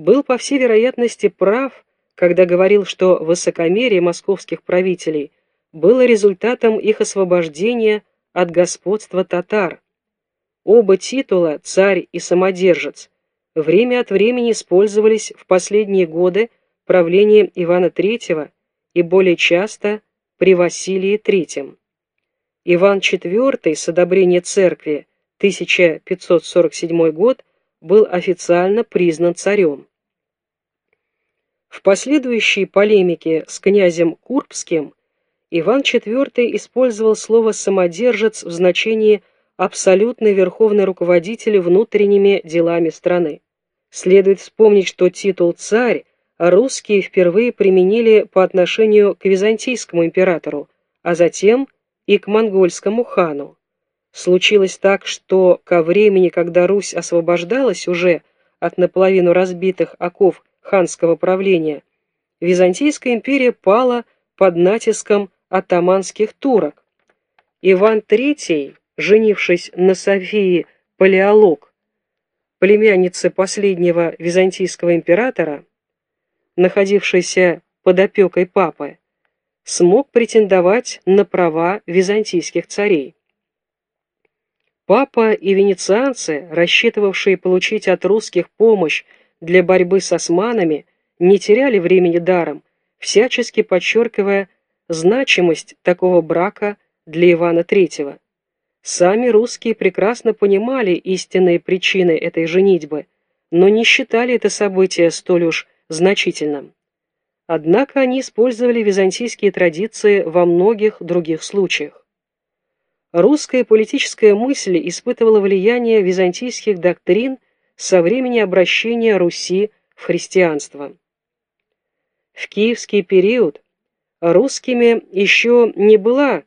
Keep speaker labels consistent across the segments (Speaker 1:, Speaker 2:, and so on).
Speaker 1: был, по всей вероятности, прав, когда говорил, что высокомерие московских правителей было результатом их освобождения от господства татар. Оба титула, царь и самодержец, время от времени использовались в последние годы правления Ивана III и более часто при Василии III. Иван IV с одобрения церкви 1547 год был официально признан царем. В последующей полемике с князем Курбским Иван IV использовал слово «самодержец» в значении абсолютный верховный руководитель внутренними делами страны. Следует вспомнить, что титул «царь» русские впервые применили по отношению к византийскому императору, а затем и к монгольскому хану. Случилось так, что ко времени, когда Русь освобождалась уже от наполовину разбитых оков ханского правления, Византийская империя пала под натиском атаманских турок. Иван III, женившись на Софии Палеолог, племяннице последнего византийского императора, находившейся под опекой папы, смог претендовать на права византийских царей. Папа и венецианцы, рассчитывавшие получить от русских помощь для борьбы с османами, не теряли времени даром, всячески подчеркивая значимость такого брака для Ивана III. Сами русские прекрасно понимали истинные причины этой женитьбы, но не считали это событие столь уж значительным. Однако они использовали византийские традиции во многих других случаях. Русская политическая мысль испытывала влияние византийских доктрин со времени обращения Руси в христианство. В киевский период русскими еще не была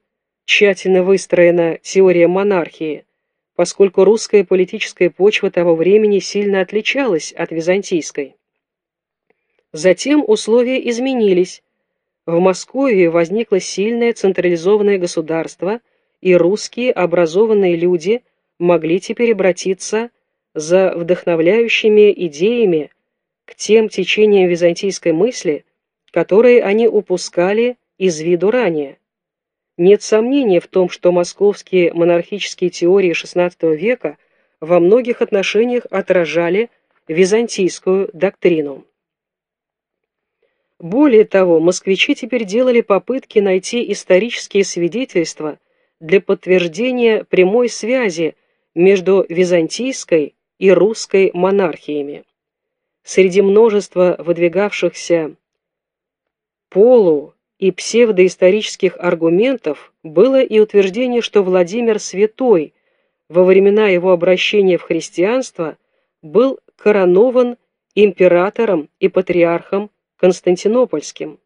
Speaker 1: тщательно выстроена теория монархии, поскольку русская политическая почва того времени сильно отличалась от византийской. Затем условия изменились. В Москве возникло сильное централизованное государство, и русские образованные люди могли теперь обратиться за вдохновляющими идеями к тем течениям византийской мысли, которые они упускали из виду ранее. Нет сомнения в том, что московские монархические теории XVI века во многих отношениях отражали византийскую доктрину. Более того, москвичи теперь делали попытки найти исторические свидетельства для подтверждения прямой связи между византийской и русской монархиями. Среди множества выдвигавшихся полу и псевдоисторических аргументов было и утверждение, что Владимир Святой во времена его обращения в христианство был коронован императором и патриархом Константинопольским.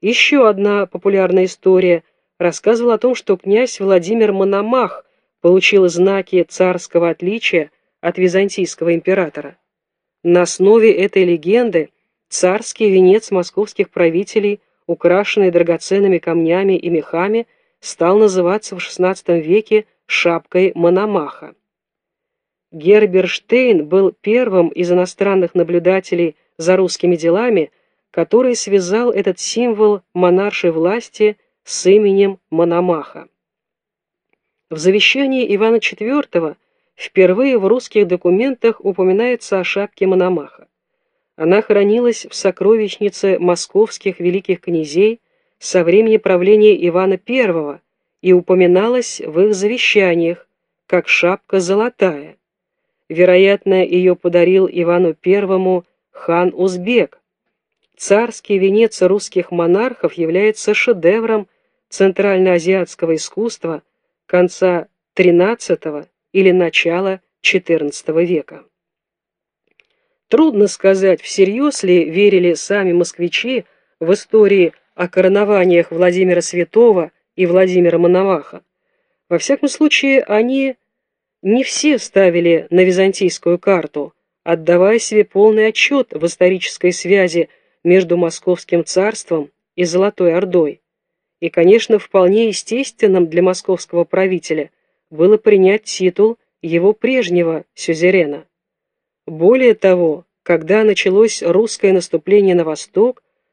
Speaker 1: Еще одна популярная история рассказывала о том, что князь Владимир Мономах получил знаки царского отличия от византийского императора. На основе этой легенды царский венец московских правителей, украшенный драгоценными камнями и мехами, стал называться в XVI веке шапкой Мономаха. Герберштейн был первым из иностранных наблюдателей за русскими делами, который связал этот символ монаршей власти с именем Мономаха. В завещании Ивана IV впервые в русских документах упоминается о шапке Мономаха. Она хранилась в сокровищнице московских великих князей со времени правления Ивана I и упоминалась в их завещаниях, как шапка золотая. Вероятно, ее подарил Ивану I хан Узбек, Царский венец русских монархов является шедевром центральноазиатского искусства конца XIII или начала XIV века. Трудно сказать, всерьез ли верили сами москвичи в истории о коронованиях Владимира Святого и Владимира Мономаха. Во всяком случае, они не все ставили на византийскую карту, отдавая себе полный отчет в исторической связи между Московским царством и Золотой Ордой. И, конечно, вполне естественным для московского правителя было принять титул его прежнего сюзерена. Более того, когда началось русское наступление на восток,